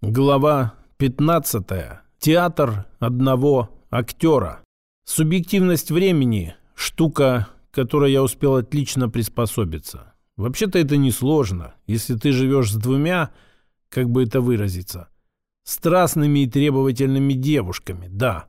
Глава 15. Театр одного актера. Субъективность времени – штука, которой я успел отлично приспособиться. Вообще-то это несложно, если ты живешь с двумя, как бы это выразиться, страстными и требовательными девушками, да.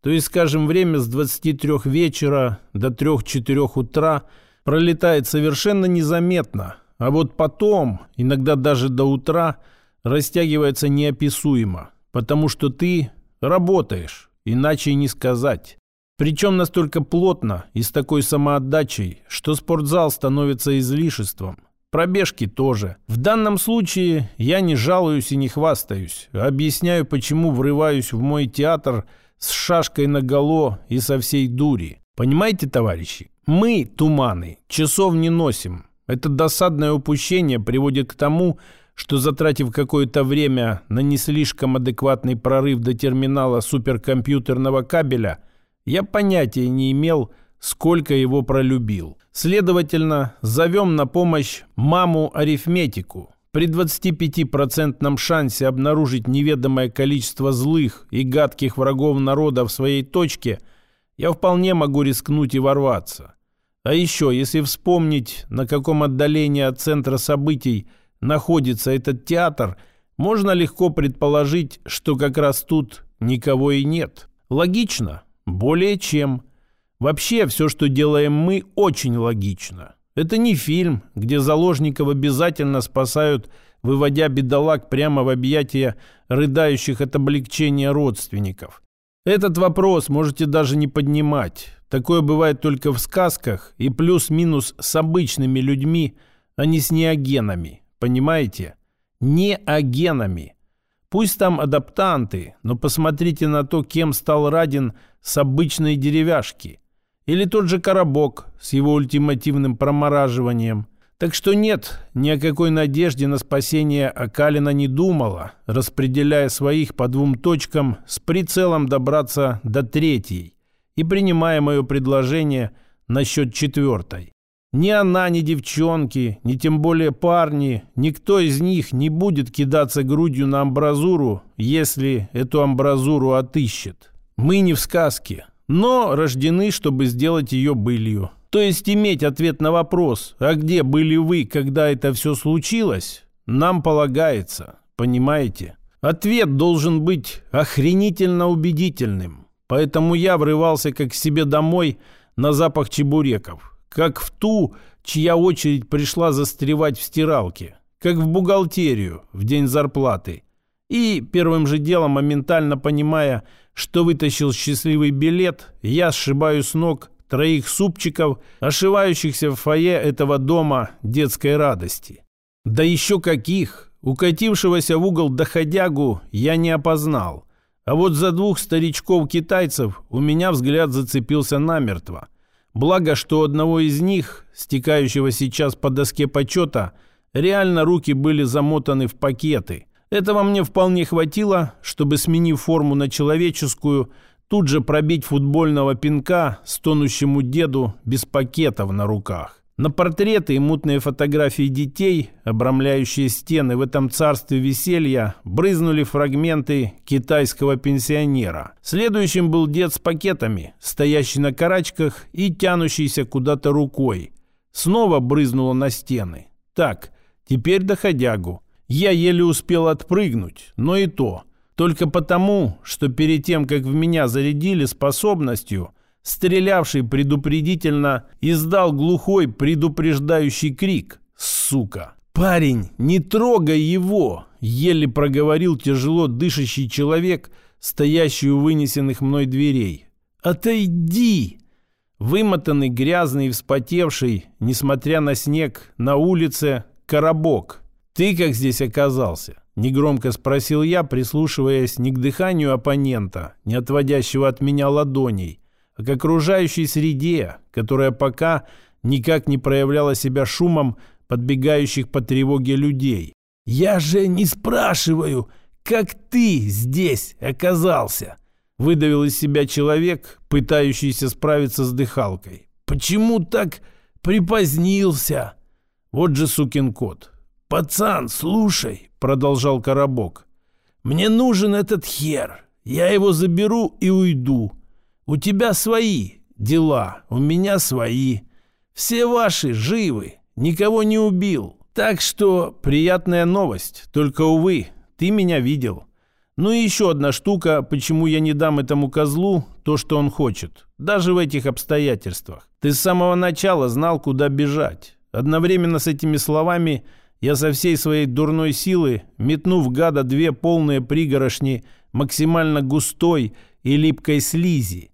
То есть, скажем, время с 23 вечера до 3-4 утра пролетает совершенно незаметно, а вот потом, иногда даже до утра – растягивается неописуемо, потому что ты работаешь, иначе не сказать. Причем настолько плотно и с такой самоотдачей, что спортзал становится излишеством. Пробежки тоже. В данном случае я не жалуюсь и не хвастаюсь, объясняю, почему врываюсь в мой театр с шашкой наголо и со всей дури. Понимаете, товарищи? Мы, туманы, часов не носим. Это досадное упущение приводит к тому, что, затратив какое-то время на не слишком адекватный прорыв до терминала суперкомпьютерного кабеля, я понятия не имел, сколько его пролюбил. Следовательно, зовем на помощь маму-арифметику. При 25% шансе обнаружить неведомое количество злых и гадких врагов народа в своей точке, я вполне могу рискнуть и ворваться. А еще, если вспомнить, на каком отдалении от центра событий – находится этот театр, можно легко предположить, что как раз тут никого и нет. Логично? Более чем. Вообще, все, что делаем мы, очень логично. Это не фильм, где заложников обязательно спасают, выводя бедолаг прямо в объятия рыдающих от облегчения родственников. Этот вопрос можете даже не поднимать. Такое бывает только в сказках и плюс-минус с обычными людьми, а не с неогенами. Понимаете? Не агенами. Пусть там адаптанты, но посмотрите на то, кем стал Радин с обычной деревяшки. Или тот же Коробок с его ультимативным промораживанием. Так что нет, ни о какой надежде на спасение Акалина не думала, распределяя своих по двум точкам с прицелом добраться до третьей и принимая мое предложение насчет четвертой. Ни она, ни девчонки, ни тем более парни, никто из них не будет кидаться грудью на амбразуру, если эту амбразуру отыщет. Мы не в сказке, но рождены, чтобы сделать ее былью. То есть иметь ответ на вопрос, а где были вы, когда это все случилось, нам полагается, понимаете? Ответ должен быть охренительно убедительным. Поэтому я врывался как к себе домой на запах чебуреков как в ту, чья очередь пришла застревать в стиралке, как в бухгалтерию в день зарплаты. И первым же делом, моментально понимая, что вытащил счастливый билет, я сшибаю с ног троих супчиков, ошивающихся в фойе этого дома детской радости. Да еще каких! Укатившегося в угол доходягу я не опознал. А вот за двух старичков-китайцев у меня взгляд зацепился намертво. Благо, что одного из них, стекающего сейчас по доске почета, реально руки были замотаны в пакеты. Этого мне вполне хватило, чтобы, сменив форму на человеческую, тут же пробить футбольного пинка стонущему деду без пакетов на руках. На портреты и мутные фотографии детей, обрамляющие стены в этом царстве веселья, брызнули фрагменты китайского пенсионера. Следующим был дед с пакетами, стоящий на карачках и тянущийся куда-то рукой. Снова брызнуло на стены. Так, теперь доходягу. Я еле успел отпрыгнуть, но и то. Только потому, что перед тем, как в меня зарядили способностью – Стрелявший предупредительно издал глухой предупреждающий крик. «Сука!» «Парень, не трогай его!» Еле проговорил тяжело дышащий человек, стоящий у вынесенных мной дверей. «Отойди!» Вымотанный, грязный и вспотевший, несмотря на снег, на улице коробок. «Ты как здесь оказался?» Негромко спросил я, прислушиваясь не к дыханию оппонента, не отводящего от меня ладоней, а к окружающей среде, которая пока никак не проявляла себя шумом подбегающих по тревоге людей. «Я же не спрашиваю, как ты здесь оказался?» выдавил из себя человек, пытающийся справиться с дыхалкой. «Почему так припозднился?» Вот же сукин кот. «Пацан, слушай», — продолжал Коробок. Мне нужен этот хер. Я его заберу и уйду. У тебя свои дела, у меня свои. Все ваши живы, никого не убил. Так что приятная новость, только, увы, ты меня видел. Ну и еще одна штука, почему я не дам этому козлу то, что он хочет. Даже в этих обстоятельствах. Ты с самого начала знал, куда бежать. Одновременно с этими словами я со всей своей дурной силы, метнув гада две полные пригорошни максимально густой и липкой слизи,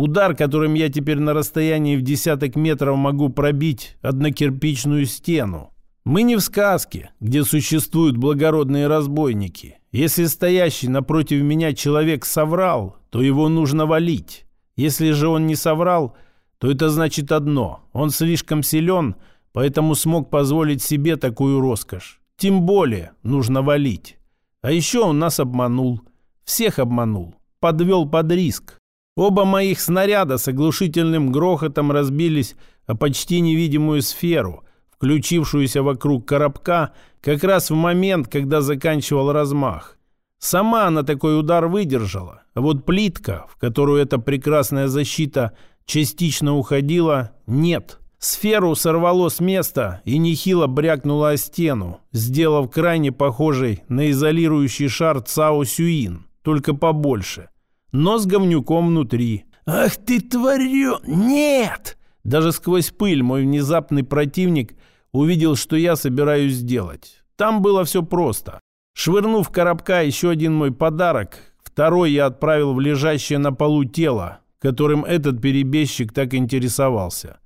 Удар, которым я теперь на расстоянии в десяток метров могу пробить однокирпичную стену. Мы не в сказке, где существуют благородные разбойники. Если стоящий напротив меня человек соврал, то его нужно валить. Если же он не соврал, то это значит одно. Он слишком силен, поэтому смог позволить себе такую роскошь. Тем более нужно валить. А еще он нас обманул. Всех обманул. Подвел под риск. Оба моих снаряда с оглушительным грохотом разбились о почти невидимую сферу, включившуюся вокруг коробка как раз в момент, когда заканчивал размах. Сама она такой удар выдержала, а вот плитка, в которую эта прекрасная защита частично уходила, нет. Сферу сорвало с места и нехило брякнуло о стену, сделав крайне похожей на изолирующий шар Цао Сюин, только побольше – но с говнюком внутри. «Ах ты, тварё! Нет!» Даже сквозь пыль мой внезапный противник увидел, что я собираюсь сделать. Там было все просто. Швырнув коробка еще один мой подарок, второй я отправил в лежащее на полу тело, которым этот перебежчик так интересовался.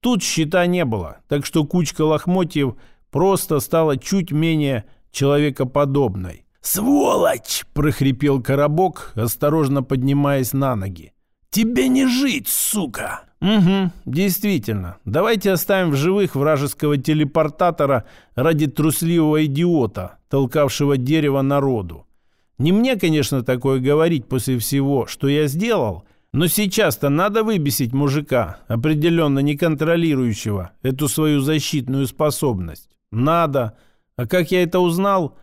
Тут щита не было, так что кучка лохмотьев просто стала чуть менее человекоподобной. «Сволочь!» – прохрипел коробок, осторожно поднимаясь на ноги. «Тебе не жить, сука!» «Угу, действительно. Давайте оставим в живых вражеского телепортатора ради трусливого идиота, толкавшего дерево народу. Не мне, конечно, такое говорить после всего, что я сделал, но сейчас-то надо выбесить мужика, определенно не контролирующего эту свою защитную способность. Надо. А как я это узнал?»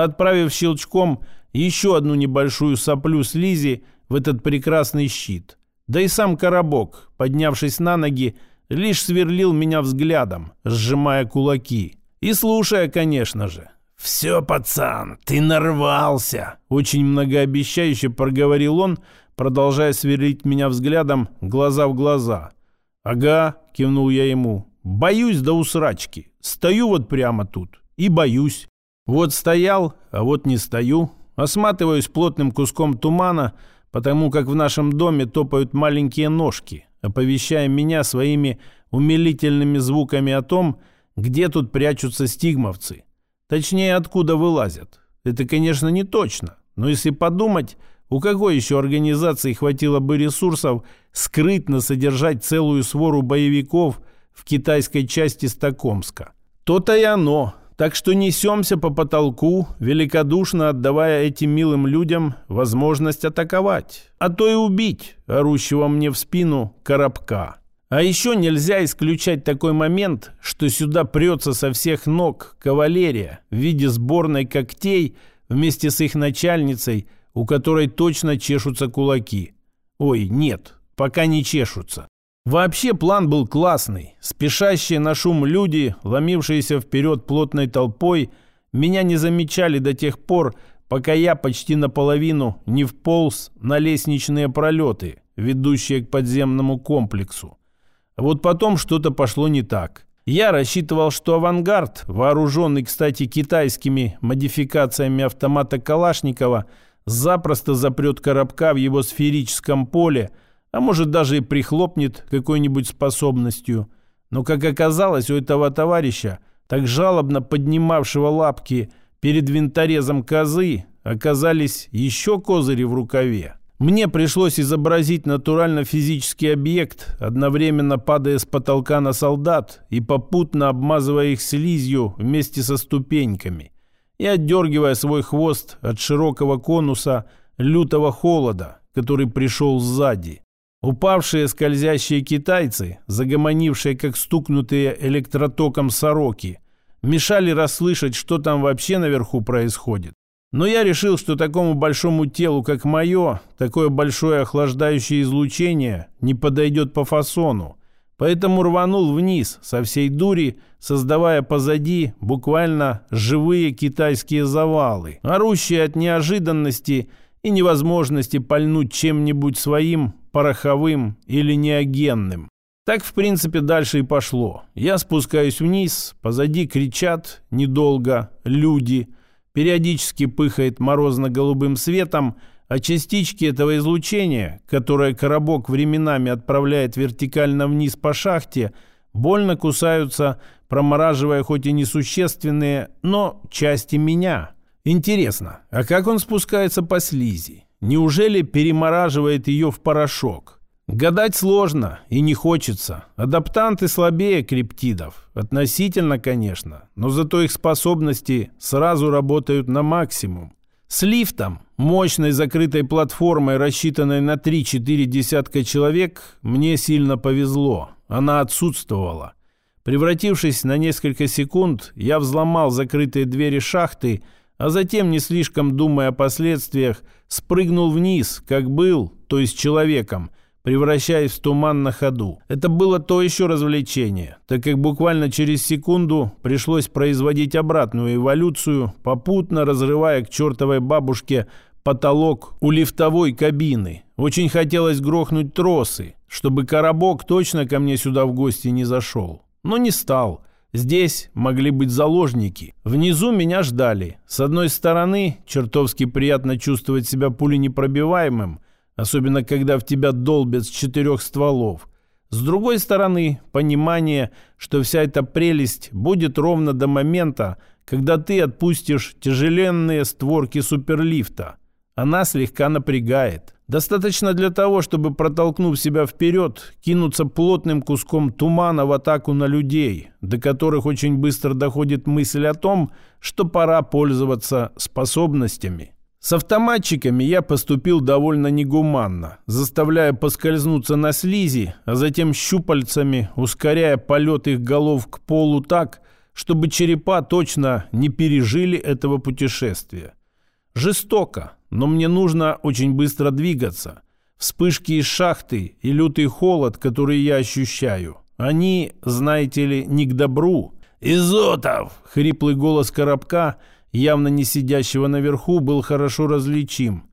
Отправив щелчком еще одну небольшую соплю слизи в этот прекрасный щит. Да и сам коробок, поднявшись на ноги, лишь сверлил меня взглядом, сжимая кулаки. И слушая, конечно же. «Все, пацан, ты нарвался!» Очень многообещающе проговорил он, продолжая сверлить меня взглядом глаза в глаза. «Ага», — кивнул я ему, — «боюсь до усрачки. Стою вот прямо тут и боюсь». Вот стоял, а вот не стою. Осматриваюсь плотным куском тумана, потому как в нашем доме топают маленькие ножки, оповещая меня своими умилительными звуками о том, где тут прячутся стигмовцы. Точнее, откуда вылазят. Это, конечно, не точно, но если подумать, у какой еще организации хватило бы ресурсов скрытно содержать целую свору боевиков в китайской части Стокомска? То-то и оно. Так что несемся по потолку, великодушно отдавая этим милым людям возможность атаковать, а то и убить орущего мне в спину коробка. А еще нельзя исключать такой момент, что сюда прется со всех ног кавалерия в виде сборной когтей вместе с их начальницей, у которой точно чешутся кулаки. Ой, нет, пока не чешутся. Вообще план был классный. Спешащие на шум люди, ломившиеся вперед плотной толпой, меня не замечали до тех пор, пока я почти наполовину не вполз на лестничные пролеты, ведущие к подземному комплексу. Вот потом что-то пошло не так. Я рассчитывал, что авангард, вооруженный, кстати, китайскими модификациями автомата Калашникова, запросто запрет коробка в его сферическом поле – а может даже и прихлопнет какой-нибудь способностью. Но, как оказалось, у этого товарища, так жалобно поднимавшего лапки перед винторезом козы, оказались еще козыри в рукаве. Мне пришлось изобразить натурально-физический объект, одновременно падая с потолка на солдат и попутно обмазывая их слизью вместе со ступеньками и отдергивая свой хвост от широкого конуса лютого холода, который пришел сзади. Упавшие скользящие китайцы, загомонившие как стукнутые электротоком сороки, мешали расслышать, что там вообще наверху происходит. Но я решил, что такому большому телу, как мое, такое большое охлаждающее излучение не подойдет по фасону. Поэтому рванул вниз со всей дури, создавая позади буквально живые китайские завалы, орущие от неожиданности и невозможности пальнуть чем-нибудь своим, пороховым или неогенным. Так, в принципе, дальше и пошло. Я спускаюсь вниз, позади кричат недолго люди – периодически пыхает морозно-голубым светом, а частички этого излучения, которое коробок временами отправляет вертикально вниз по шахте, больно кусаются, промораживая хоть и несущественные, но части меня. Интересно, а как он спускается по слизи? Неужели перемораживает ее в порошок? Гадать сложно и не хочется. Адаптанты слабее криптидов. Относительно, конечно, но зато их способности сразу работают на максимум. С лифтом, мощной закрытой платформой, рассчитанной на 3-4 десятка человек, мне сильно повезло. Она отсутствовала. Превратившись на несколько секунд, я взломал закрытые двери шахты, а затем, не слишком думая о последствиях, спрыгнул вниз, как был, то есть человеком – превращаясь в туман на ходу. Это было то еще развлечение, так как буквально через секунду пришлось производить обратную эволюцию, попутно разрывая к чертовой бабушке потолок у лифтовой кабины. Очень хотелось грохнуть тросы, чтобы коробок точно ко мне сюда в гости не зашел. Но не стал. Здесь могли быть заложники. Внизу меня ждали. С одной стороны, чертовски приятно чувствовать себя пуленепробиваемым – особенно когда в тебя долбят с четырех стволов. С другой стороны, понимание, что вся эта прелесть будет ровно до момента, когда ты отпустишь тяжеленные створки суперлифта. Она слегка напрягает. Достаточно для того, чтобы, протолкнув себя вперед, кинуться плотным куском тумана в атаку на людей, до которых очень быстро доходит мысль о том, что пора пользоваться способностями. С автоматчиками я поступил довольно негуманно, заставляя поскользнуться на слизи, а затем щупальцами, ускоряя полет их голов к полу так, чтобы черепа точно не пережили этого путешествия. Жестоко, но мне нужно очень быстро двигаться. Вспышки из шахты и лютый холод, который я ощущаю, они, знаете ли, не к добру. «Изотов!» — хриплый голос коробка — явно не сидящего наверху, был хорошо различим.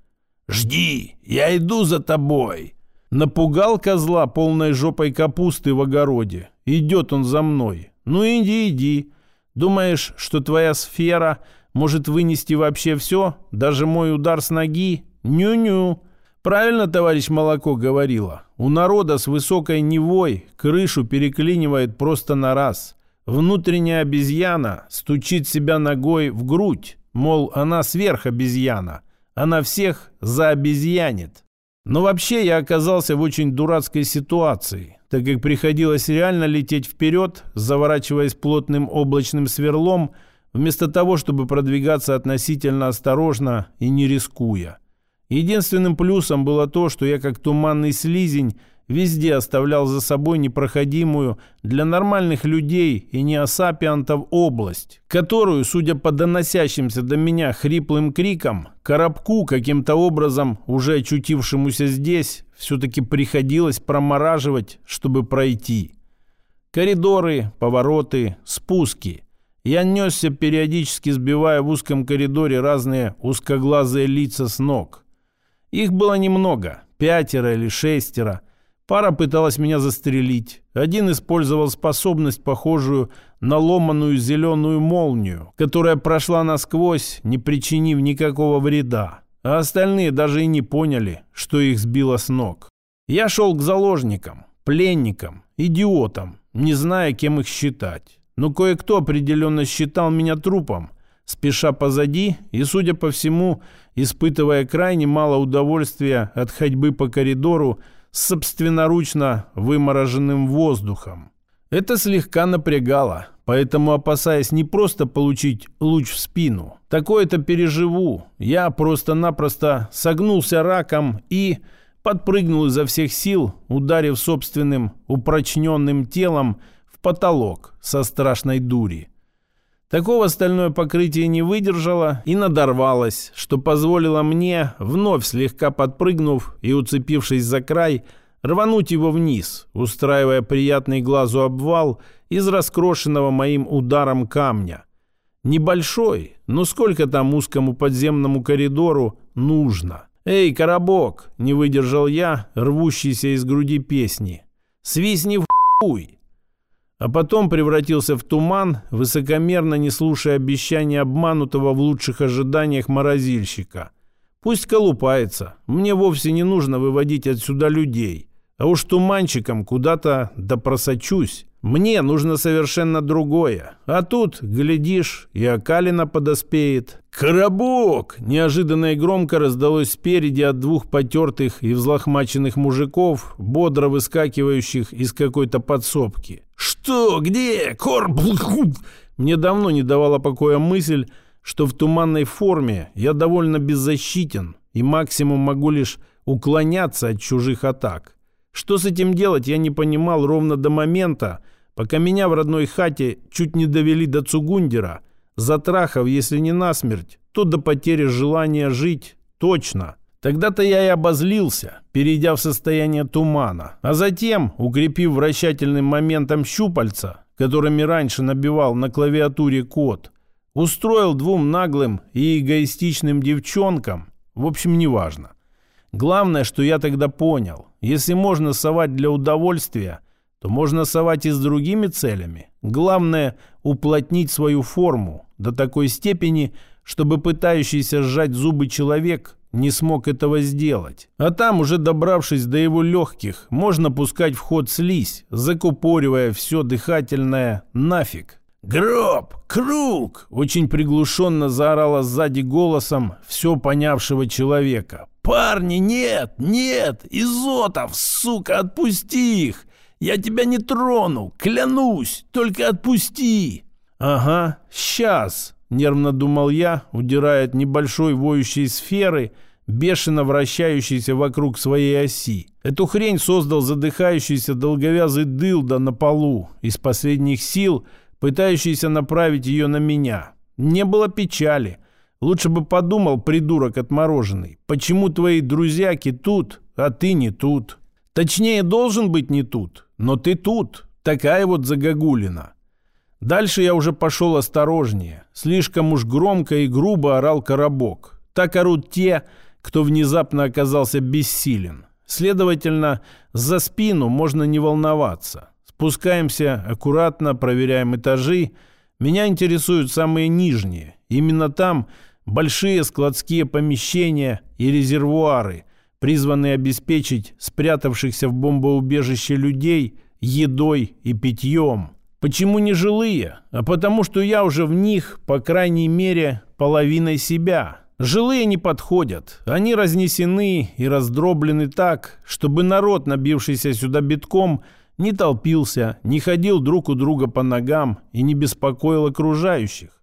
«Жди, я иду за тобой!» Напугал козла полной жопой капусты в огороде. Идет он за мной. Ну иди, иди. Думаешь, что твоя сфера может вынести вообще все? Даже мой удар с ноги? Ню-ню. Правильно товарищ Молоко говорила. У народа с высокой невой крышу переклинивает просто на раз. Внутренняя обезьяна стучит себя ногой в грудь, мол, она сверх обезьяна, она всех заобезьянит. Но вообще я оказался в очень дурацкой ситуации, так как приходилось реально лететь вперед, заворачиваясь плотным облачным сверлом, вместо того, чтобы продвигаться относительно осторожно и не рискуя. Единственным плюсом было то, что я как туманный слизень везде оставлял за собой непроходимую для нормальных людей и неосапиантов область, которую, судя по доносящимся до меня хриплым крикам, коробку каким-то образом, уже очутившемуся здесь, все-таки приходилось промораживать, чтобы пройти. Коридоры, повороты, спуски. Я несся, периодически сбивая в узком коридоре разные узкоглазые лица с ног. Их было немного, пятеро или шестеро – Пара пыталась меня застрелить. Один использовал способность, похожую на ломаную зеленую молнию, которая прошла насквозь, не причинив никакого вреда. А остальные даже и не поняли, что их сбило с ног. Я шел к заложникам, пленникам, идиотам, не зная, кем их считать. Но кое-кто определенно считал меня трупом, спеша позади и, судя по всему, испытывая крайне мало удовольствия от ходьбы по коридору, с собственноручно вымороженным воздухом. Это слегка напрягало, поэтому, опасаясь не просто получить луч в спину, такое-то переживу, я просто-напросто согнулся раком и подпрыгнул изо всех сил, ударив собственным упрочненным телом потолок со страшной дури. Такого стальное покрытие не выдержало и надорвалось, что позволило мне, вновь слегка подпрыгнув и уцепившись за край, рвануть его вниз, устраивая приятный глазу обвал из раскрошенного моим ударом камня. Небольшой, но сколько там узкому подземному коридору нужно? «Эй, коробок!» — не выдержал я, рвущийся из груди песни. «Свистни в хуй!» А потом превратился в туман, высокомерно не слушая обещания обманутого в лучших ожиданиях морозильщика. «Пусть колупается. Мне вовсе не нужно выводить отсюда людей. А уж туманчиком куда-то да просочусь. Мне нужно совершенно другое. А тут, глядишь, и Акалина подоспеет. «Коробок!» Неожиданно и громко раздалось спереди от двух потертых и взлохмаченных мужиков, бодро выскакивающих из какой-то подсобки. «Что? Где? Корб?» Мне давно не давала покоя мысль, что в туманной форме я довольно беззащитен и максимум могу лишь уклоняться от чужих атак. Что с этим делать, я не понимал ровно до момента, пока меня в родной хате чуть не довели до Цугундера, затрахав, если не насмерть, то до потери желания жить точно. Тогда-то я и обозлился, перейдя в состояние тумана, а затем, укрепив вращательным моментом щупальца, которыми раньше набивал на клавиатуре код, устроил двум наглым и эгоистичным девчонкам, в общем, неважно. Главное, что я тогда понял, если можно совать для удовольствия, то можно совать и с другими целями. Главное – уплотнить свою форму до такой степени, чтобы пытающийся сжать зубы человек не смог этого сделать. А там, уже добравшись до его легких, можно пускать в ход слизь, закупоривая все дыхательное нафиг. «Гроб! Круг!» – очень приглушенно заорала сзади голосом все понявшего человека. «Парни, нет! Нет! Изотов, сука, отпусти их! Я тебя не трону, клянусь! Только отпусти!» «Ага, сейчас!» – нервно думал я, удирая от небольшой воющей сферы, бешено вращающейся вокруг своей оси. Эту хрень создал задыхающийся долговязый дылда на полу, из последних сил пытающийся направить ее на меня. Не было печали – Лучше бы подумал, придурок отмороженный, почему твои друзьяки тут, а ты не тут. Точнее, должен быть не тут, но ты тут. Такая вот загогулина. Дальше я уже пошел осторожнее. Слишком уж громко и грубо орал коробок. Так орут те, кто внезапно оказался бессилен. Следовательно, за спину можно не волноваться. Спускаемся аккуратно, проверяем этажи. Меня интересуют самые нижние. Именно там большие складские помещения и резервуары, призванные обеспечить спрятавшихся в бомбоубежище людей едой и питьем. Почему не жилые? А потому что я уже в них, по крайней мере, половиной себя. Жилые не подходят. Они разнесены и раздроблены так, чтобы народ, набившийся сюда битком, не толпился, не ходил друг у друга по ногам и не беспокоил окружающих.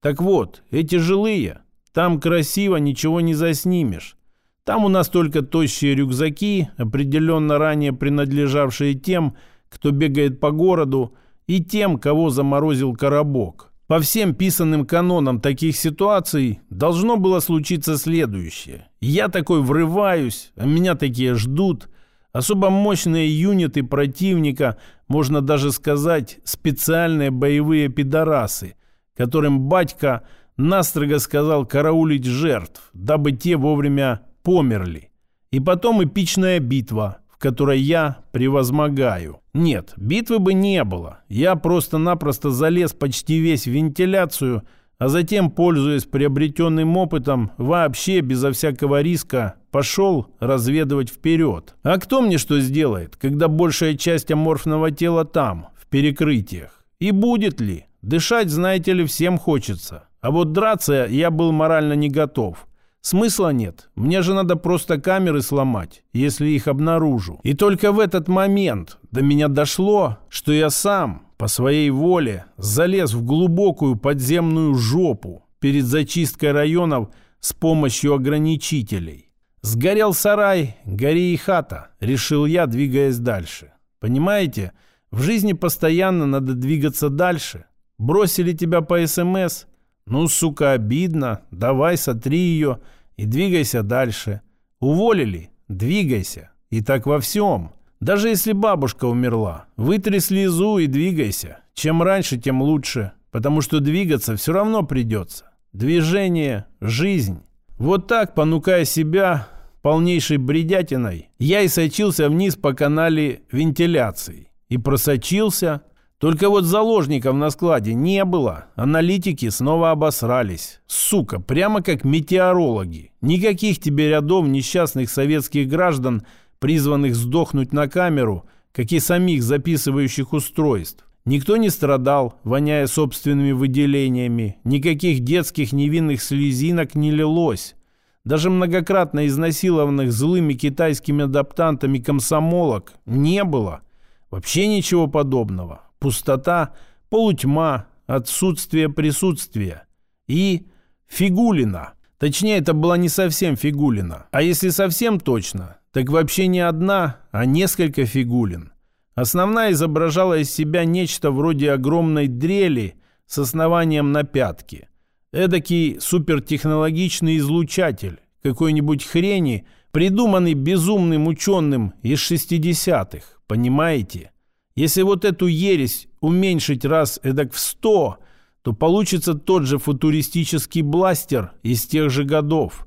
Так вот, эти жилые там красиво, ничего не заснимешь. Там у нас только тощие рюкзаки, определенно ранее принадлежавшие тем, кто бегает по городу, и тем, кого заморозил коробок. По всем писанным канонам таких ситуаций должно было случиться следующее. Я такой врываюсь, а меня такие ждут. Особо мощные юниты противника, можно даже сказать, специальные боевые пидорасы, которым батька – настрого сказал караулить жертв, дабы те вовремя померли. И потом эпичная битва, в которой я превозмогаю. Нет, битвы бы не было. Я просто-напросто залез почти весь в вентиляцию, а затем, пользуясь приобретенным опытом, вообще безо всякого риска пошел разведывать вперед. А кто мне что сделает, когда большая часть аморфного тела там, в перекрытиях? И будет ли? Дышать, знаете ли, всем хочется. А вот драться я был морально не готов. Смысла нет. Мне же надо просто камеры сломать, если их обнаружу. И только в этот момент до меня дошло, что я сам, по своей воле, залез в глубокую подземную жопу перед зачисткой районов с помощью ограничителей. Сгорел сарай, гори и хата, решил я, двигаясь дальше. Понимаете, в жизни постоянно надо двигаться дальше, Бросили тебя по СМС? Ну, сука, обидно. Давай, сотри ее и двигайся дальше. Уволили? Двигайся. И так во всем. Даже если бабушка умерла, вытри слезу и двигайся. Чем раньше, тем лучше. Потому что двигаться все равно придется. Движение – жизнь. Вот так, понукая себя полнейшей бредятиной, я и сочился вниз по канале вентиляции. И просочился. Только вот заложников на складе не было. Аналитики снова обосрались. Сука, прямо как метеорологи. Никаких тебе рядов несчастных советских граждан – призванных сдохнуть на камеру, как и самих записывающих устройств. Никто не страдал, воняя собственными выделениями, никаких детских невинных слезинок не лилось. Даже многократно изнасилованных злыми китайскими адаптантами комсомолок не было. Вообще ничего подобного. Пустота, полутьма, отсутствие присутствия. И Фигулина. Точнее, это была не совсем Фигулина. А если совсем точно, так вообще не одна, а несколько фигулин. Основная изображала из себя нечто вроде огромной дрели с основанием на пятке. Эдакий супертехнологичный излучатель, какой-нибудь хрени, придуманный безумным ученым из 60-х, понимаете? Если вот эту ересь уменьшить раз эдак в сто, то получится тот же футуристический бластер из тех же годов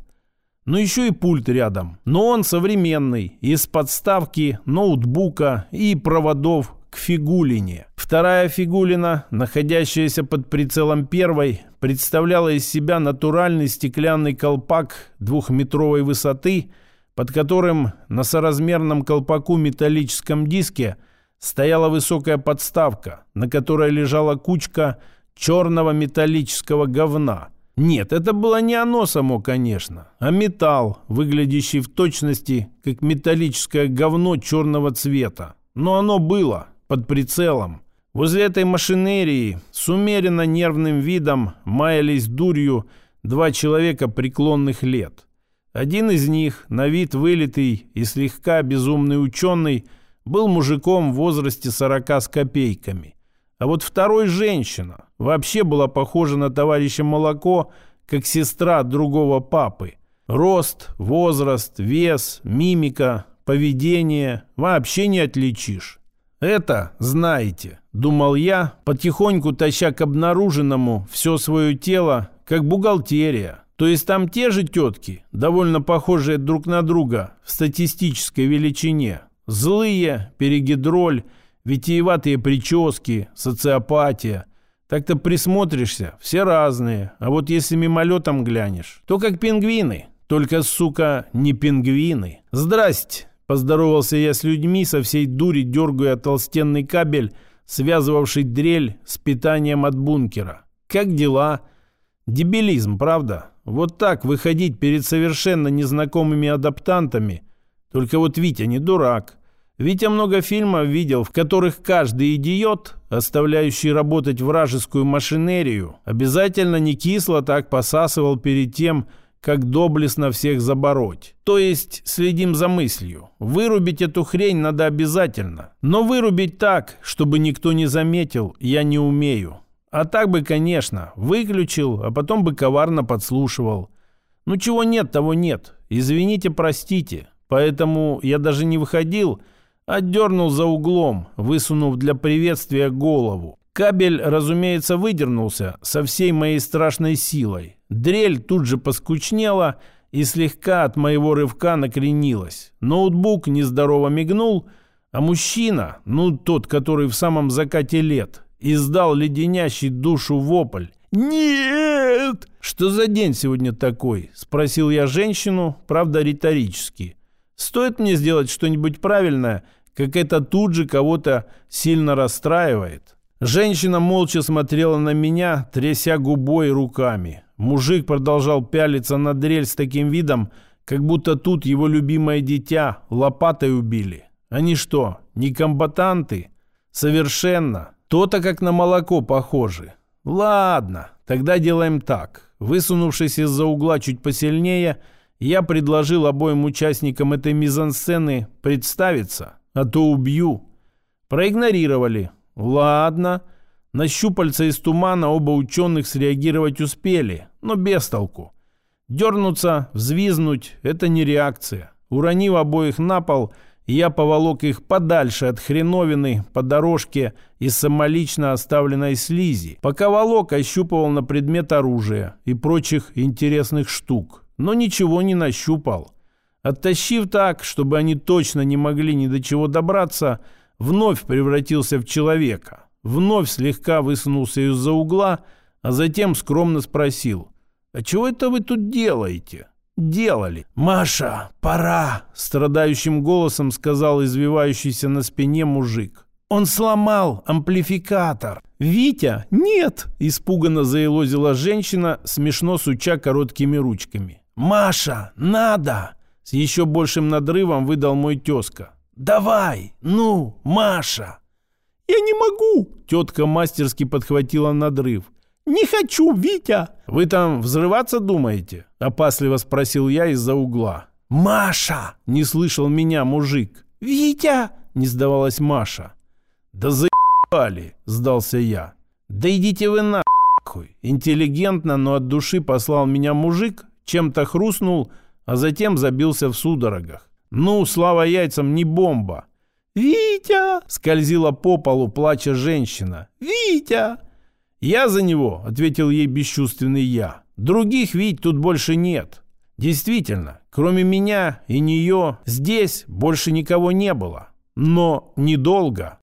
но еще и пульт рядом. Но он современный, из подставки, ноутбука и проводов к фигулине. Вторая фигулина, находящаяся под прицелом первой, представляла из себя натуральный стеклянный колпак двухметровой высоты, под которым на соразмерном колпаку металлическом диске стояла высокая подставка, на которой лежала кучка черного металлического говна – нет, это было не оно само, конечно, а металл, выглядящий в точности, как металлическое говно черного цвета. Но оно было, под прицелом. Возле этой машинерии с умеренно нервным видом маялись дурью два человека преклонных лет. Один из них, на вид вылитый и слегка безумный ученый, был мужиком в возрасте сорока с копейками. А вот второй женщина вообще была похожа на товарища Молоко, как сестра другого папы. Рост, возраст, вес, мимика, поведение вообще не отличишь. Это знаете, думал я, потихоньку таща к обнаруженному все свое тело, как бухгалтерия. То есть там те же тетки, довольно похожие друг на друга в статистической величине. Злые, перегидроль – витиеватые прически, социопатия. Так-то присмотришься, все разные. А вот если мимолетом глянешь, то как пингвины. Только, сука, не пингвины. Здрасте, поздоровался я с людьми, со всей дури дергая толстенный кабель, связывавший дрель с питанием от бункера. Как дела? Дебилизм, правда? Вот так выходить перед совершенно незнакомыми адаптантами. Только вот Витя не дурак. Витя много фильмов видел, в которых каждый идиот, оставляющий работать вражескую машинерию, обязательно не кисло так посасывал перед тем, как доблестно всех забороть. То есть следим за мыслью. Вырубить эту хрень надо обязательно. Но вырубить так, чтобы никто не заметил, я не умею. А так бы, конечно, выключил, а потом бы коварно подслушивал. Ну чего нет, того нет. Извините, простите. Поэтому я даже не выходил, Отдернул за углом, высунув для приветствия голову. Кабель, разумеется, выдернулся со всей моей страшной силой. Дрель тут же поскучнела и слегка от моего рывка накренилась. Ноутбук нездорово мигнул, а мужчина, ну тот, который в самом закате лет, издал леденящий душу вопль. «Нет!» «Что за день сегодня такой?» – спросил я женщину, правда риторически. «Стоит мне сделать что-нибудь правильное – как это тут же кого-то сильно расстраивает. Женщина молча смотрела на меня, тряся губой и руками. Мужик продолжал пялиться на дрель с таким видом, как будто тут его любимое дитя лопатой убили. Они что, не комбатанты? Совершенно. То-то как на молоко похожи. Ладно, тогда делаем так. Высунувшись из-за угла чуть посильнее, я предложил обоим участникам этой мизансцены представиться а то убью. Проигнорировали. Ладно. На щупальца из тумана оба ученых среагировать успели, но без толку. Дернуться, взвизнуть – это не реакция. Уронив обоих на пол, я поволок их подальше от хреновины по дорожке из самолично оставленной слизи, пока волок ощупывал на предмет оружия и прочих интересных штук, но ничего не нащупал. Оттащив так, чтобы они точно не могли ни до чего добраться, вновь превратился в человека, вновь слегка высунулся из-за угла, а затем скромно спросил – «А чего это вы тут делаете?» «Делали». «Маша, пора!» – страдающим голосом сказал извивающийся на спине мужик. «Он сломал амплификатор». «Витя, нет!» – испуганно заелозила женщина, смешно суча короткими ручками. «Маша, надо!» – с еще большим надрывом выдал мой тезка. «Давай! Ну, Маша!» «Я не могу!» – тетка мастерски подхватила надрыв. «Не хочу, Витя!» «Вы там взрываться думаете?» – опасливо спросил я из-за угла. «Маша!» – не слышал меня мужик. «Витя!» – не сдавалась Маша. «Да заебали!» – сдался я. «Да идите вы нахуй!» Интеллигентно, но от души послал меня мужик, чем-то хрустнул, а затем забился в судорогах. «Ну, слава яйцам, не бомба!» «Витя!» – скользила по полу, плача женщина. «Витя!» «Я за него», — ответил ей бесчувственный я. «Других ведь тут больше нет». Действительно, кроме меня и нее, здесь больше никого не было. Но недолго.